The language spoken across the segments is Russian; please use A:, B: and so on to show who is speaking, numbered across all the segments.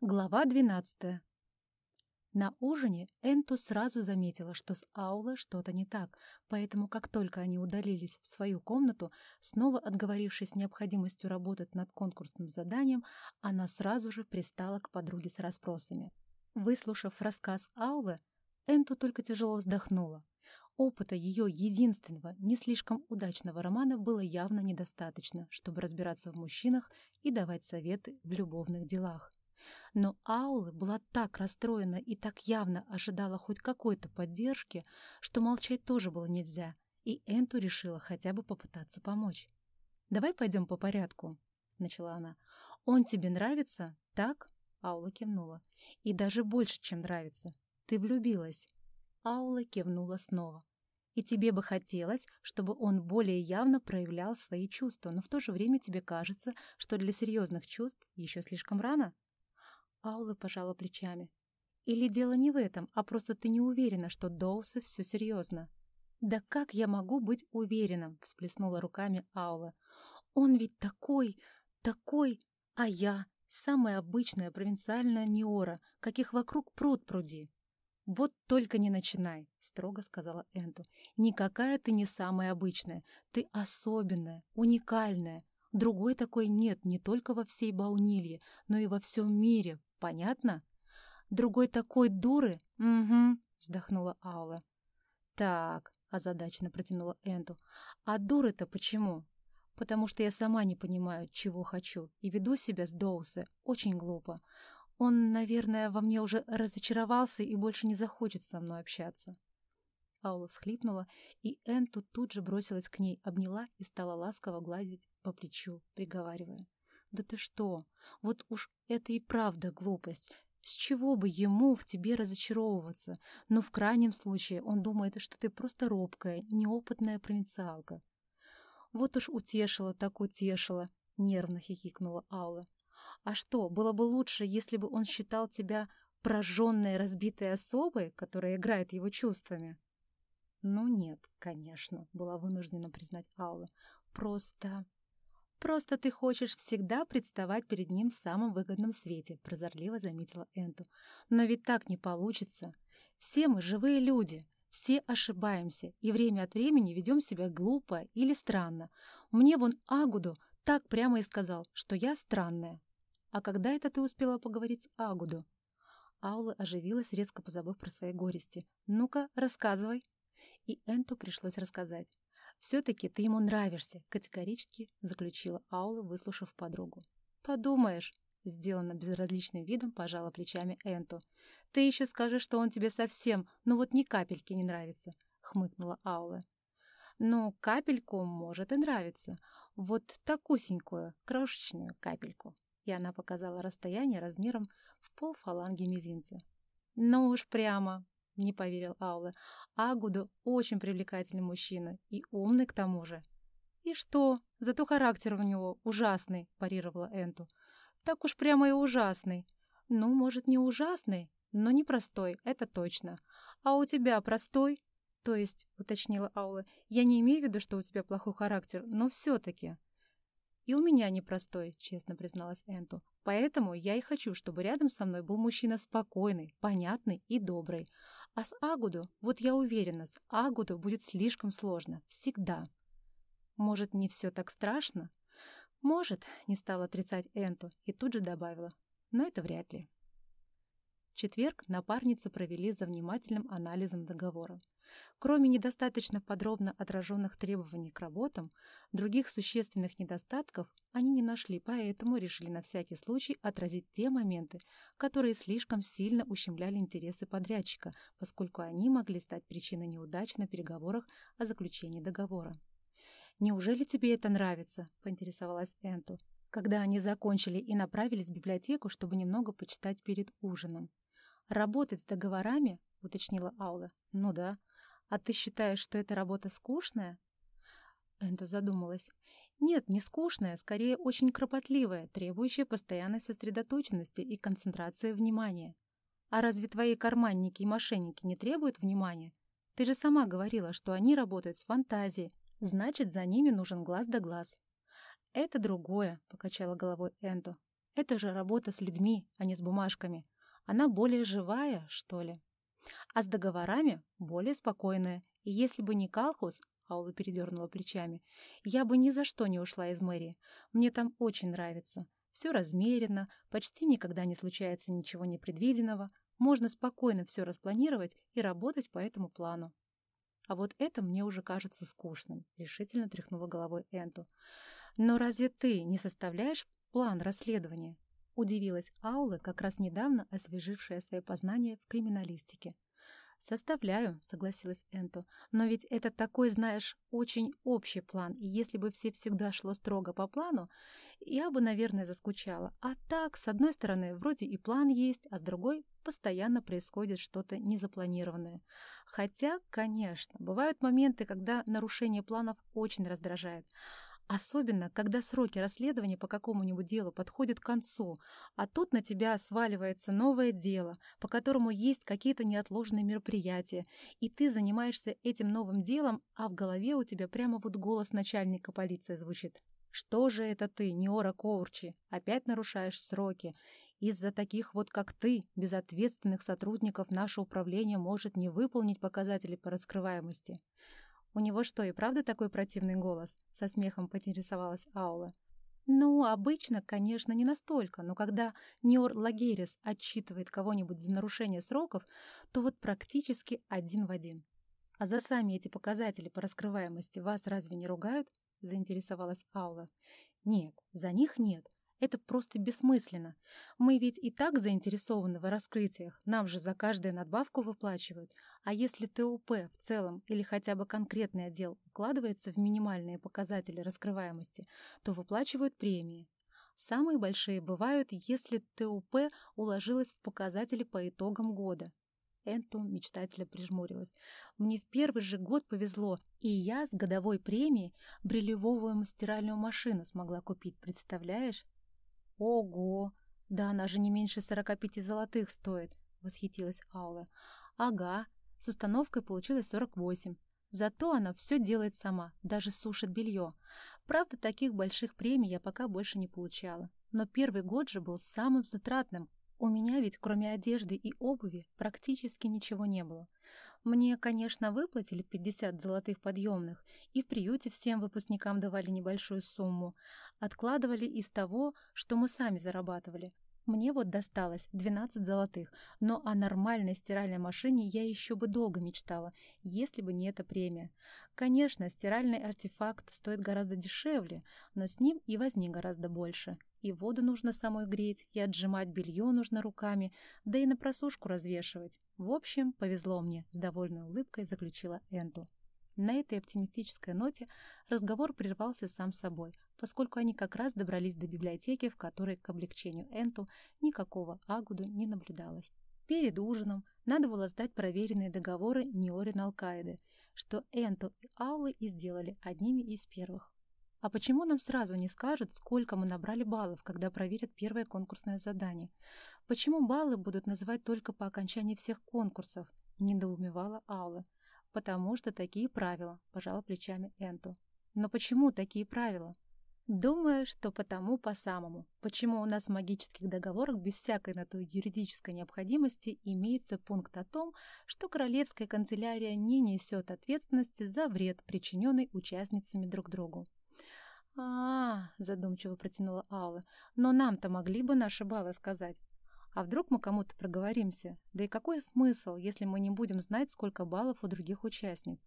A: Глава 12. На ужине Энту сразу заметила, что с Аулой что-то не так, поэтому как только они удалились в свою комнату, снова отговорившись необходимостью работать над конкурсным заданием, она сразу же пристала к подруге с расспросами. Выслушав рассказ Аулы, Энту только тяжело вздохнула. Опыта ее единственного, не слишком удачного романа было явно недостаточно, чтобы разбираться в мужчинах и давать советы в любовных делах. Но Аула была так расстроена и так явно ожидала хоть какой-то поддержки, что молчать тоже было нельзя, и Энту решила хотя бы попытаться помочь. «Давай пойдем по порядку», — начала она. «Он тебе нравится, так?» Аула кивнула. «И даже больше, чем нравится. Ты влюбилась». Аула кивнула снова. «И тебе бы хотелось, чтобы он более явно проявлял свои чувства, но в то же время тебе кажется, что для серьезных чувств еще слишком рано?» Аула пожала плечами. «Или дело не в этом, а просто ты не уверена, что Доусы все серьезно?» «Да как я могу быть уверенным?» — всплеснула руками Аула. «Он ведь такой, такой, а я самая обычная провинциальная Неора, каких вокруг пруд пруди». «Вот только не начинай», — строго сказала Энту. «Никакая ты не самая обычная. Ты особенная, уникальная. Другой такой нет не только во всей Баунилье, но и во всем мире, Понятно? Другой такой дуры? Угу, вздохнула Аула. Так, озадаченно протянула Энту. А дуры-то почему? Потому что я сама не понимаю, чего хочу, и веду себя с Доусе очень глупо. Он, наверное, во мне уже разочаровался и больше не захочет со мной общаться. Аула всхлипнула, и Энту тут же бросилась к ней, обняла и стала ласково гладить по плечу, приговаривая. Да ты что? Вот уж это и правда глупость. С чего бы ему в тебе разочаровываться? Но в крайнем случае он думает, что ты просто робкая, неопытная провинциалка. Вот уж утешила так утешила, нервно хихикнула Аула. А что, было бы лучше, если бы он считал тебя прожженной, разбитой особой, которая играет его чувствами? Ну нет, конечно, была вынуждена признать Аула. Просто... «Просто ты хочешь всегда представать перед ним в самом выгодном свете», — прозорливо заметила Энту. «Но ведь так не получится. Все мы живые люди, все ошибаемся и время от времени ведем себя глупо или странно. Мне вон Агуду так прямо и сказал, что я странная. А когда это ты успела поговорить с Агуду?» Аула оживилась, резко позабыв про свои горести. «Ну-ка, рассказывай». И Энту пришлось рассказать. «Все-таки ты ему нравишься», — категорически заключила Аула, выслушав подругу. «Подумаешь», — сделано безразличным видом, пожала плечами Энту. «Ты еще скажешь, что он тебе совсем, ну вот ни капельки не нравится», — хмыкнула Аула. «Ну, капельку может и нравится. Вот такусенькую, крошечную капельку». И она показала расстояние размером в пол фаланги мизинца. «Ну уж прямо», — не поверил Аула. «Агуду очень привлекательный мужчина и умный к тому же». «И что? Зато характер у него ужасный», — парировала Энту. «Так уж прямо и ужасный. Ну, может, не ужасный, но непростой, это точно. А у тебя простой?» «То есть», — уточнила Аула, — «я не имею в виду, что у тебя плохой характер, но все-таки». «И у меня непростой», — честно призналась Энту. «Поэтому я и хочу, чтобы рядом со мной был мужчина спокойный, понятный и добрый. А с Агуду, вот я уверена, с Агуду будет слишком сложно. Всегда. Может, не все так страшно? Может, не стала отрицать Энту и тут же добавила. Но это вряд ли. Четверг напарницы провели за внимательным анализом договора. Кроме недостаточно подробно отраженных требований к работам, других существенных недостатков они не нашли, поэтому решили на всякий случай отразить те моменты, которые слишком сильно ущемляли интересы подрядчика, поскольку они могли стать причиной неудач на переговорах о заключении договора. «Неужели тебе это нравится?» — поинтересовалась Энту, когда они закончили и направились в библиотеку, чтобы немного почитать перед ужином. «Работать с договорами?» — уточнила Аула. «Ну да. А ты считаешь, что эта работа скучная?» Энту задумалась. «Нет, не скучная, скорее очень кропотливая, требующая постоянной сосредоточенности и концентрации внимания. А разве твои карманники и мошенники не требуют внимания? Ты же сама говорила, что они работают с фантазией, значит, за ними нужен глаз да глаз». «Это другое», — покачала головой Энту. Это же работа с людьми, а не с бумажками. Она более живая, что ли. А с договорами более спокойная. И если бы не Калхус, Аула передернула плечами, я бы ни за что не ушла из мэрии. Мне там очень нравится. Все размеренно, почти никогда не случается ничего непредвиденного. Можно спокойно все распланировать и работать по этому плану. А вот это мне уже кажется скучным, решительно тряхнула головой Энту. Но разве ты не составляешь план расследования? Удивилась Аула, как раз недавно освежившая свои познания в криминалистике. «Составляю», — согласилась Энту. «Но ведь это такой, знаешь, очень общий план, и если бы все всегда шло строго по плану, я бы, наверное, заскучала. А так, с одной стороны, вроде и план есть, а с другой постоянно происходит что-то незапланированное. Хотя, конечно, бывают моменты, когда нарушение планов очень раздражает. Особенно, когда сроки расследования по какому-нибудь делу подходят к концу, а тут на тебя сваливается новое дело, по которому есть какие-то неотложные мероприятия, и ты занимаешься этим новым делом, а в голове у тебя прямо вот голос начальника полиции звучит. «Что же это ты, Неора Коурчи, опять нарушаешь сроки? Из-за таких вот, как ты, безответственных сотрудников наше управление может не выполнить показатели по раскрываемости». «У него что, и правда такой противный голос?» — со смехом поинтересовалась Аула. «Ну, обычно, конечно, не настолько, но когда Неор Лагерис отчитывает кого-нибудь за нарушение сроков, то вот практически один в один. А за сами эти показатели по раскрываемости вас разве не ругают?» — заинтересовалась Аула. «Нет, за них нет. Это просто бессмысленно. Мы ведь и так заинтересованы в раскрытиях, нам же за каждую надбавку выплачивают. А если ТУП в целом или хотя бы конкретный отдел укладывается в минимальные показатели раскрываемости, то выплачивают премии. Самые большие бывают, если ТУП уложилось в показатели по итогам года. Энту мечтательно прижмурилась. «Мне в первый же год повезло, и я с годовой премией брелевовую стиральную машину смогла купить, представляешь?» «Ого! Да она же не меньше сорока пяти золотых стоит!» — восхитилась Аула. «Ага, с установкой получилось сорок восемь. Зато она все делает сама, даже сушит белье. Правда, таких больших премий я пока больше не получала. Но первый год же был самым затратным. У меня ведь кроме одежды и обуви практически ничего не было. Мне, конечно, выплатили 50 золотых подъемных, и в приюте всем выпускникам давали небольшую сумму. Откладывали из того, что мы сами зарабатывали. Мне вот досталось 12 золотых, но о нормальной стиральной машине я еще бы долго мечтала, если бы не эта премия. Конечно, стиральный артефакт стоит гораздо дешевле, но с ним и возни гораздо больше. И воду нужно самой греть, и отжимать белье нужно руками, да и на просушку развешивать. В общем, повезло мне, с довольной улыбкой заключила Энту. На этой оптимистической ноте разговор прервался сам собой, поскольку они как раз добрались до библиотеки, в которой, к облегчению Энту, никакого Агуду не наблюдалось. Перед ужином надо было сдать проверенные договоры Неорин Алкаиды, что Энту и Аулы и сделали одними из первых. А почему нам сразу не скажут, сколько мы набрали баллов, когда проверят первое конкурсное задание? Почему баллы будут называть только по окончании всех конкурсов? Недоумевала Аула. «Потому что такие правила», — пожала плечами Энту. «Но почему такие правила?» «Думаю, что потому по-самому. Почему у нас в магических договорах без всякой на то юридической необходимости имеется пункт о том, что королевская канцелярия не несет ответственности за вред, причиненный участницами друг другу?» А, задумчиво протянула Алла. «Но нам-то могли бы наши баллы сказать. А вдруг мы кому-то проговоримся? Да и какой смысл, если мы не будем знать, сколько баллов у других участниц?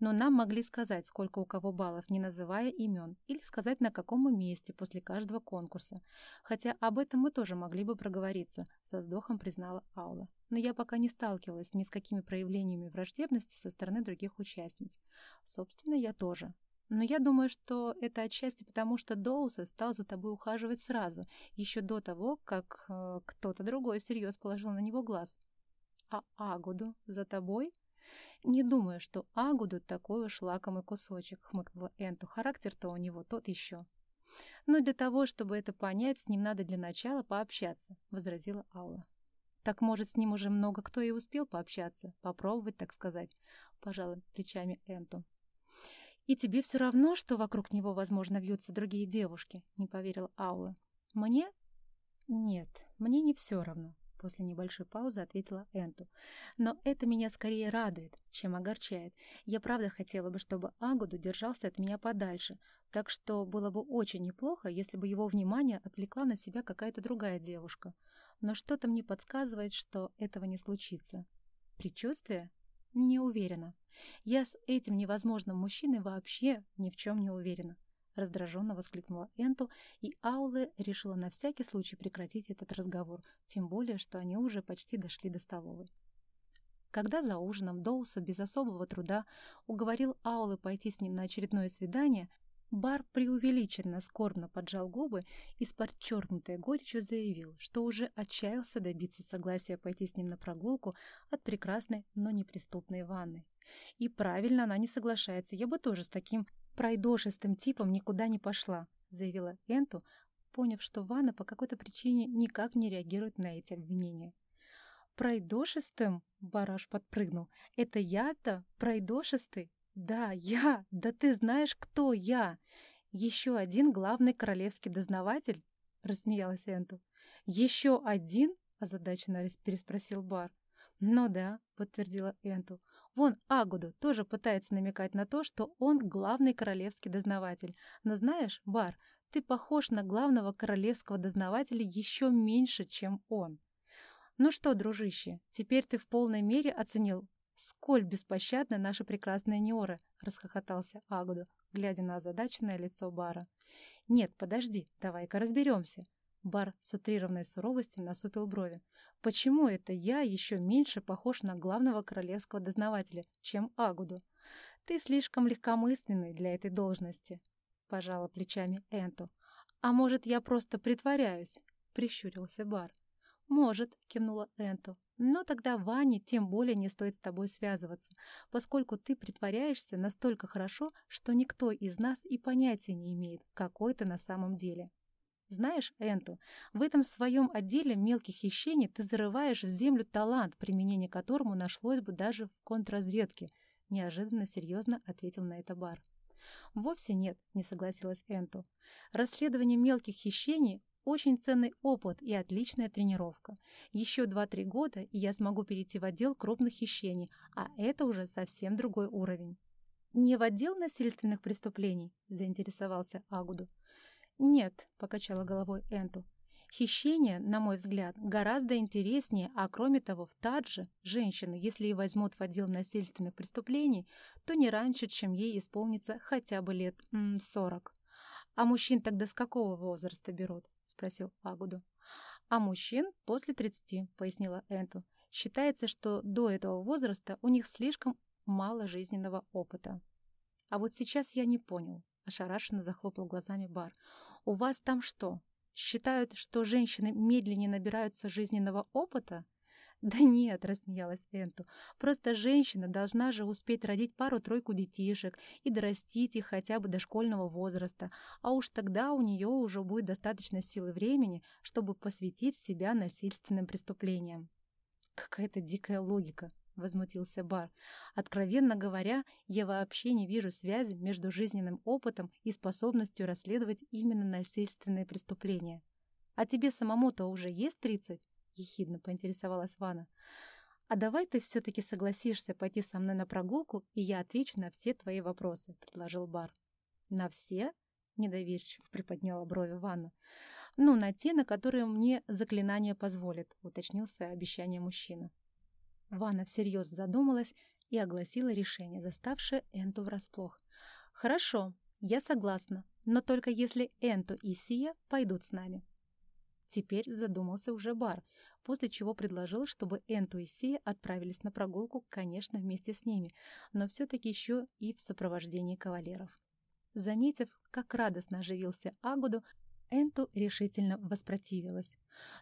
A: Но нам могли сказать, сколько у кого баллов, не называя имен, или сказать, на каком месте после каждого конкурса. Хотя об этом мы тоже могли бы проговориться, со вздохом признала Аула. Но я пока не сталкивалась ни с какими проявлениями враждебности со стороны других участниц. Собственно, я тоже. Но я думаю, что это отчасти потому, что Доуса стал за тобой ухаживать сразу, еще до того, как э, кто-то другой всерьез положил на него глаз. А Агуду за тобой? Не думаю, что Агуду такой уж лакомый кусочек, хмыкнула Энту. Характер-то у него тот еще. Но для того, чтобы это понять, с ним надо для начала пообщаться, возразила Аула. Так, может, с ним уже много кто и успел пообщаться, попробовать, так сказать, пожала плечами Энту. «И тебе все равно, что вокруг него, возможно, вьются другие девушки?» — не поверил Аула. «Мне? «Нет, мне не все равно», — после небольшой паузы ответила Энту. «Но это меня скорее радует, чем огорчает. Я правда хотела бы, чтобы Агуду держался от меня подальше, так что было бы очень неплохо, если бы его внимание отвлекла на себя какая-то другая девушка. Но что-то мне подсказывает, что этого не случится. Предчувствие? Не уверена. Я с этим невозможным мужчиной вообще ни в чем не уверена. Раздраженно воскликнула Энту, и Ауле решила на всякий случай прекратить этот разговор, тем более, что они уже почти дошли до столовой. Когда за ужином Доуса без особого труда уговорил Аулы пойти с ним на очередное свидание, Бар преувеличенно скорбно поджал губы и с подчеркнутой горечью заявил, что уже отчаялся добиться согласия пойти с ним на прогулку от прекрасной, но неприступной ванны. И правильно она не соглашается, я бы тоже с таким пройдошистым типом никуда не пошла, заявила Энту, поняв, что Ванна по какой-то причине никак не реагирует на эти обвинения. «Пройдошистым?» — Бараш подпрыгнул. «Это я-то? Пройдошистый? «Да, я! Да ты знаешь, кто я! Еще один главный королевский дознаватель?» — рассмеялась Энту. «Еще один?» — озадаченно переспросил Бар. «Ну да», — подтвердила Энту. «Вон Агуду тоже пытается намекать на то, что он главный королевский дознаватель. Но знаешь, Бар, ты похож на главного королевского дознавателя еще меньше, чем он». «Ну что, дружище, теперь ты в полной мере оценил «Сколь беспощадны наши прекрасные Неоры!» — расхохотался Агуду, глядя на озадаченное лицо Бара. «Нет, подожди, давай-ка разберемся». Бар с утрированной суровостью насупил брови. «Почему это я еще меньше похож на главного королевского дознавателя, чем Агуду? Ты слишком легкомысленный для этой должности», — пожала плечами Энту. «А может, я просто притворяюсь?» — прищурился Бар. «Может», — кивнула Энту. «Но тогда Ване тем более не стоит с тобой связываться, поскольку ты притворяешься настолько хорошо, что никто из нас и понятия не имеет, какой ты на самом деле». Знаешь, Энту, в этом своем отделе мелких хищений ты зарываешь в землю талант, применение которому нашлось бы даже в контрразведке, неожиданно серьезно ответил на это Бар. «Вовсе нет», — не согласилась Энту. «Расследование мелких хищений очень ценный опыт и отличная тренировка. Еще 2-3 года, и я смогу перейти в отдел крупных хищений, а это уже совсем другой уровень. «Не в отдел насильственных преступлений?» – заинтересовался Агуду. «Нет», – покачала головой Энту. «Хищение, на мой взгляд, гораздо интереснее, а кроме того, в Тадже женщины, если и возьмут в отдел насильственных преступлений, то не раньше, чем ей исполнится хотя бы лет 40. А мужчин тогда с какого возраста берут? — спросил Агуду. «А мужчин после 30», — пояснила Энту. «Считается, что до этого возраста у них слишком мало жизненного опыта». «А вот сейчас я не понял», — ошарашенно захлопал глазами Бар. «У вас там что, считают, что женщины медленнее набираются жизненного опыта?» «Да нет», — рассмеялась Энту, — «просто женщина должна же успеть родить пару-тройку детишек и дорастить их хотя бы до школьного возраста, а уж тогда у нее уже будет достаточно силы времени, чтобы посвятить себя насильственным преступлениям». «Какая-то дикая логика», — возмутился Бар. «Откровенно говоря, я вообще не вижу связи между жизненным опытом и способностью расследовать именно насильственные преступления. А тебе самому-то уже есть тридцать?» — ехидно поинтересовалась Вана. «А давай ты все-таки согласишься пойти со мной на прогулку, и я отвечу на все твои вопросы», — предложил Бар. «На все?» — недоверчиво приподняла брови Ванна. «Ну, на те, на которые мне заклинание позволит», — уточнил свое обещание мужчина. Ванна всерьез задумалась и огласила решение, заставшее Энту врасплох. «Хорошо, я согласна, но только если Энту и Сия пойдут с нами». Теперь задумался уже Бар, после чего предложил, чтобы Энту и Сия отправились на прогулку, конечно, вместе с ними, но все-таки еще и в сопровождении кавалеров. Заметив, как радостно оживился Агуду, Энту решительно воспротивилась.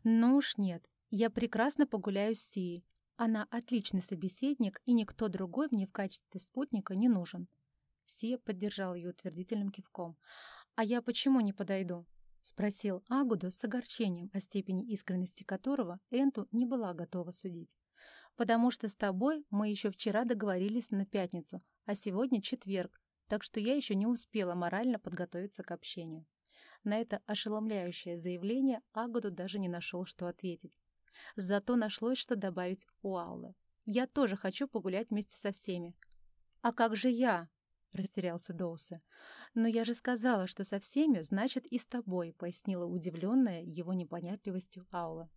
A: «Ну уж нет, я прекрасно погуляю с Сией. Она отличный собеседник, и никто другой мне в качестве спутника не нужен». Сия поддержал ее утвердительным кивком. «А я почему не подойду?» — спросил Агуду с огорчением, о степени искренности которого Энту не была готова судить. «Потому что с тобой мы еще вчера договорились на пятницу, а сегодня четверг, так что я еще не успела морально подготовиться к общению. На это ошеломляющее заявление Агоду даже не нашел, что ответить. Зато нашлось, что добавить у Аулы. «Я тоже хочу погулять вместе со всеми». «А как же я?» — растерялся Доусе. «Но я же сказала, что со всеми, значит, и с тобой», — пояснила удивленная его непонятливостью Аула.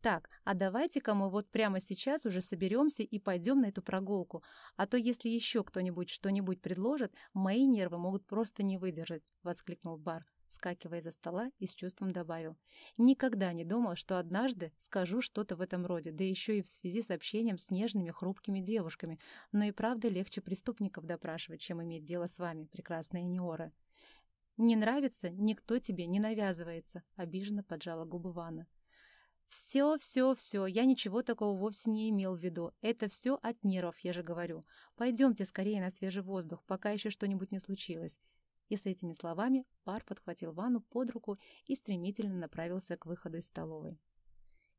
A: «Так, а давайте-ка мы вот прямо сейчас уже соберемся и пойдем на эту прогулку, а то если еще кто-нибудь что-нибудь предложит, мои нервы могут просто не выдержать», — воскликнул Бар, вскакивая за стола и с чувством добавил. «Никогда не думал, что однажды скажу что-то в этом роде, да еще и в связи с общением с нежными, хрупкими девушками, но и правда легче преступников допрашивать, чем иметь дело с вами, прекрасная Неора». «Не нравится? Никто тебе не навязывается», — обиженно поджала губы Ванна. «Все, все, все, я ничего такого вовсе не имел в виду. Это все от нервов, я же говорю. Пойдемте скорее на свежий воздух, пока еще что-нибудь не случилось». И с этими словами пар подхватил Ванну под руку и стремительно направился к выходу из столовой.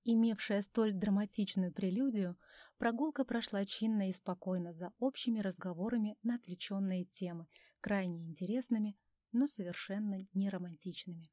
A: Имевшая столь драматичную прелюдию, прогулка прошла чинно и спокойно за общими разговорами на отвлеченные темы, крайне интересными, но совершенно не романтичными.